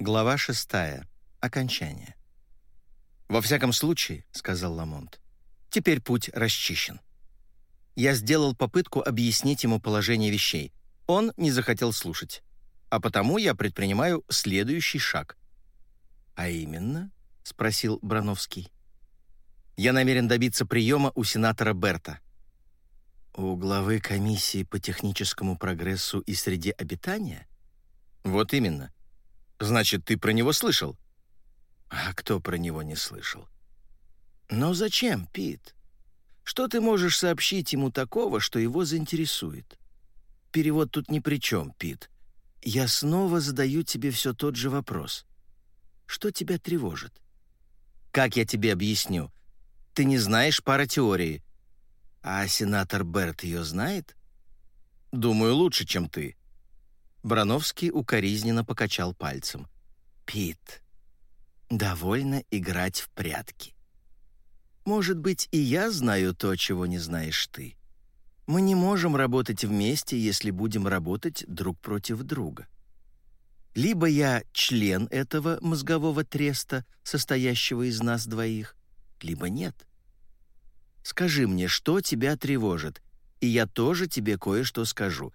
Глава шестая. Окончание. «Во всяком случае», — сказал Ламонт, — «теперь путь расчищен». Я сделал попытку объяснить ему положение вещей. Он не захотел слушать. А потому я предпринимаю следующий шаг. «А именно?» — спросил Брановский. «Я намерен добиться приема у сенатора Берта». «У главы комиссии по техническому прогрессу и среде обитания?» «Вот именно. Значит, ты про него слышал?» «А кто про него не слышал?» «Но зачем, Пит? Что ты можешь сообщить ему такого, что его заинтересует?» «Перевод тут ни при чем, Пит. Я снова задаю тебе все тот же вопрос. Что тебя тревожит?» «Как я тебе объясню? Ты не знаешь пара теории. А сенатор Берт ее знает?» «Думаю, лучше, чем ты. Брановский укоризненно покачал пальцем. «Пит, довольно играть в прятки. Может быть, и я знаю то, чего не знаешь ты. Мы не можем работать вместе, если будем работать друг против друга. Либо я член этого мозгового треста, состоящего из нас двоих, либо нет. Скажи мне, что тебя тревожит, и я тоже тебе кое-что скажу,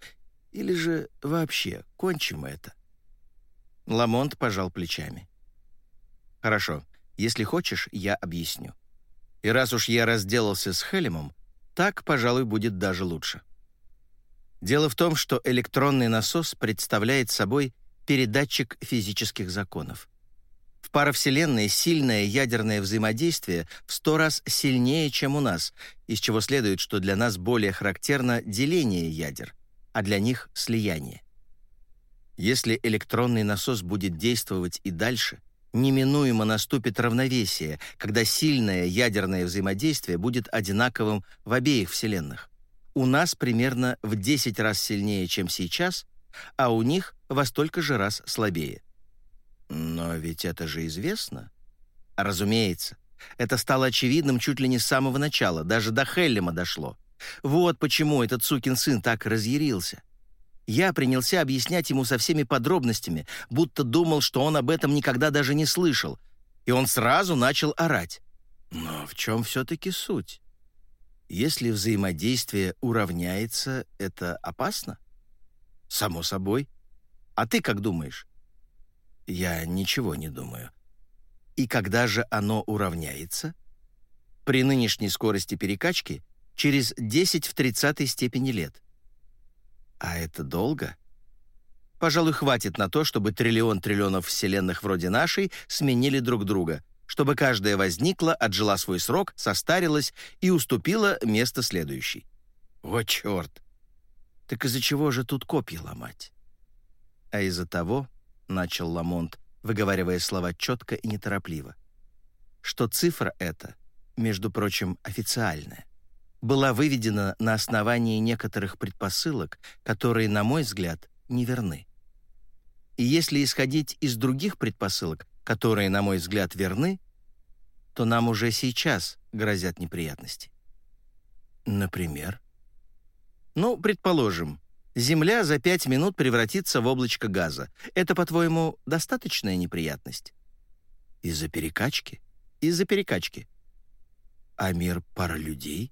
или же вообще кончим это?» Ламонт пожал плечами. «Хорошо, если хочешь, я объясню. И раз уж я разделался с Хелемом, так, пожалуй, будет даже лучше. Дело в том, что электронный насос представляет собой передатчик физических законов. В паровселенной сильное ядерное взаимодействие в сто раз сильнее, чем у нас, из чего следует, что для нас более характерно деление ядер — а для них — слияние. Если электронный насос будет действовать и дальше, неминуемо наступит равновесие, когда сильное ядерное взаимодействие будет одинаковым в обеих вселенных. У нас примерно в 10 раз сильнее, чем сейчас, а у них во столько же раз слабее. Но ведь это же известно. Разумеется. Это стало очевидным чуть ли не с самого начала, даже до Хеллема дошло. Вот почему этот сукин сын так разъярился. Я принялся объяснять ему со всеми подробностями, будто думал, что он об этом никогда даже не слышал, и он сразу начал орать. Но в чем все-таки суть? Если взаимодействие уравняется, это опасно? Само собой. А ты как думаешь? Я ничего не думаю. И когда же оно уравняется? При нынешней скорости перекачки — через 10 в 30 степени лет. А это долго? Пожалуй, хватит на то, чтобы триллион триллионов вселенных вроде нашей сменили друг друга, чтобы каждая возникла, отжила свой срок, состарилась и уступила место следующей. О, черт! Так из-за чего же тут копья ломать? А из-за того, — начал Ламонт, выговаривая слова четко и неторопливо, что цифра эта, между прочим, официальная была выведена на основании некоторых предпосылок, которые, на мой взгляд, неверны. И если исходить из других предпосылок, которые, на мой взгляд, верны, то нам уже сейчас грозят неприятности. Например? Ну, предположим, Земля за пять минут превратится в облачко газа. Это, по-твоему, достаточная неприятность? Из-за перекачки? Из-за перекачки. А мир пара людей?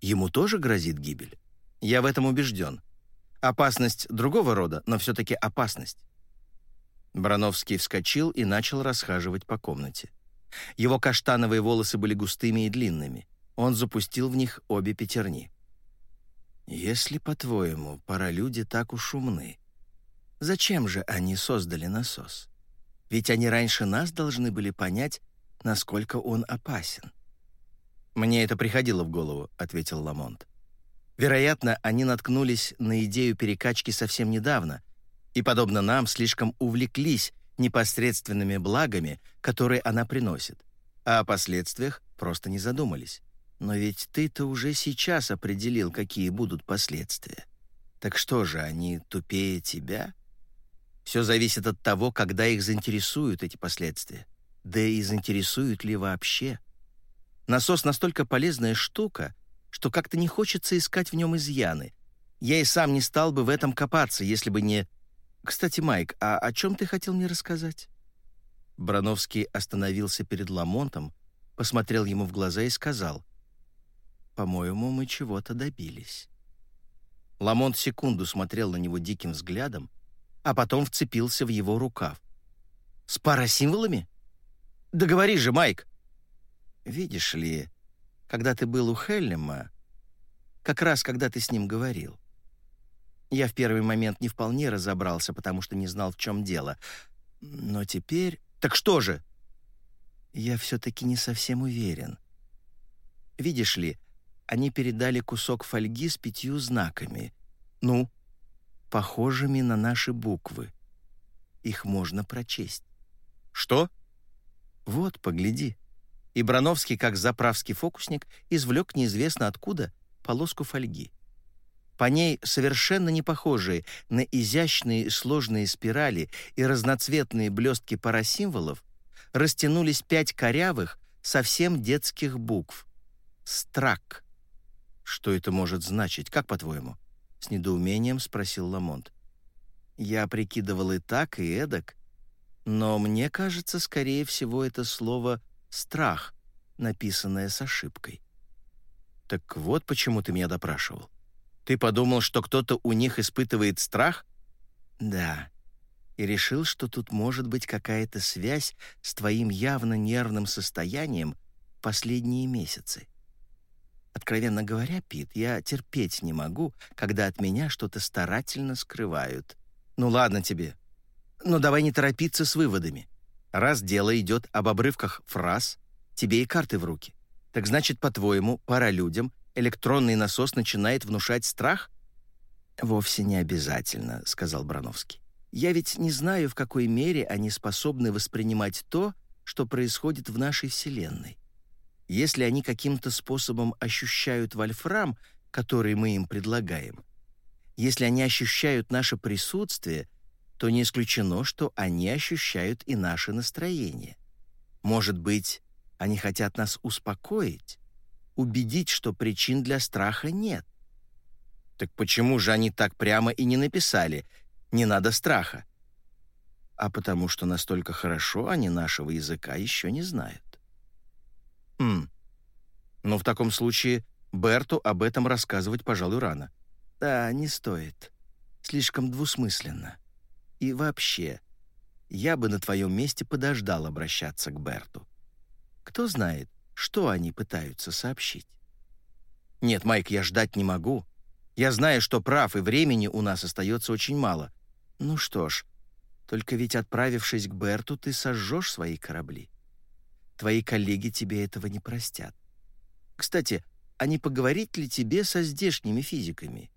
Ему тоже грозит гибель? Я в этом убежден. Опасность другого рода, но все-таки опасность. Брановский вскочил и начал расхаживать по комнате. Его каштановые волосы были густыми и длинными. Он запустил в них обе пятерни. «Если, по-твоему, паралюди так уж умны, зачем же они создали насос? Ведь они раньше нас должны были понять, насколько он опасен. «Мне это приходило в голову», — ответил Ламонт. «Вероятно, они наткнулись на идею перекачки совсем недавно и, подобно нам, слишком увлеклись непосредственными благами, которые она приносит, а о последствиях просто не задумались. Но ведь ты-то уже сейчас определил, какие будут последствия. Так что же, они тупее тебя? Все зависит от того, когда их заинтересуют эти последствия. Да и заинтересуют ли вообще?» Насос настолько полезная штука, что как-то не хочется искать в нем изъяны. Я и сам не стал бы в этом копаться, если бы не... Кстати, Майк, а о чем ты хотел мне рассказать? Брановский остановился перед Ламонтом, посмотрел ему в глаза и сказал, «По-моему, мы чего-то добились». Ламонт секунду смотрел на него диким взглядом, а потом вцепился в его рукав. «С парасимволами? Да говори же, Майк!» «Видишь ли, когда ты был у Хеллема, как раз когда ты с ним говорил, я в первый момент не вполне разобрался, потому что не знал, в чем дело. Но теперь... Так что же? Я все-таки не совсем уверен. Видишь ли, они передали кусок фольги с пятью знаками. Ну, похожими на наши буквы. Их можно прочесть. Что? Вот, погляди. И Брановский, как заправский фокусник, извлек неизвестно откуда полоску фольги. По ней, совершенно не похожие на изящные сложные спирали и разноцветные блестки парасимволов, растянулись пять корявых, совсем детских букв. «Страк». «Что это может значить, как по-твоему?» — с недоумением спросил Ламонт. «Я прикидывал и так, и эдак, но мне кажется, скорее всего, это слово «страх», написанное с ошибкой». «Так вот почему ты меня допрашивал». Ты подумал, что кто-то у них испытывает страх? Да. И решил, что тут может быть какая-то связь с твоим явно нервным состоянием последние месяцы. Откровенно говоря, Пит, я терпеть не могу, когда от меня что-то старательно скрывают. Ну ладно тебе. Но давай не торопиться с выводами. Раз дело идет об обрывках фраз, тебе и карты в руки. Так значит, по-твоему, пора людям электронный насос начинает внушать страх? Вовсе не обязательно, сказал Брановский. Я ведь не знаю, в какой мере они способны воспринимать то, что происходит в нашей Вселенной. Если они каким-то способом ощущают вольфрам, который мы им предлагаем, если они ощущают наше присутствие, то не исключено, что они ощущают и наше настроение. Может быть, они хотят нас успокоить, убедить, что причин для страха нет. Так почему же они так прямо и не написали «не надо страха»? А потому что настолько хорошо они нашего языка еще не знают. Хм. Но в таком случае Берту об этом рассказывать, пожалуй, рано. Да, не стоит. Слишком двусмысленно. И вообще, я бы на твоем месте подождал обращаться к Берту. Кто знает, что они пытаются сообщить? Нет, Майк, я ждать не могу. Я знаю, что прав, и времени у нас остается очень мало. Ну что ж, только ведь отправившись к Берту, ты сожжешь свои корабли. Твои коллеги тебе этого не простят. Кстати, а не поговорить ли тебе со здешними физиками?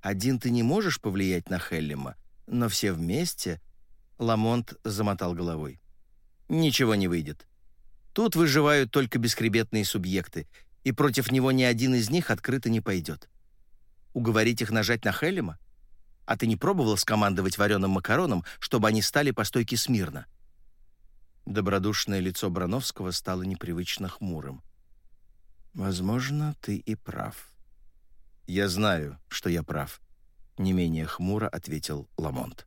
Один ты не можешь повлиять на Хеллема, но все вместе...» Ламонт замотал головой. «Ничего не выйдет. Тут выживают только бесхребетные субъекты, и против него ни один из них открыто не пойдет. Уговорить их нажать на Хелема? А ты не пробовал скомандовать вареным макароном, чтобы они стали по стойке смирно?» Добродушное лицо Брановского стало непривычно хмурым. «Возможно, ты и прав». «Я знаю, что я прав», — не менее хмуро ответил Ламонт.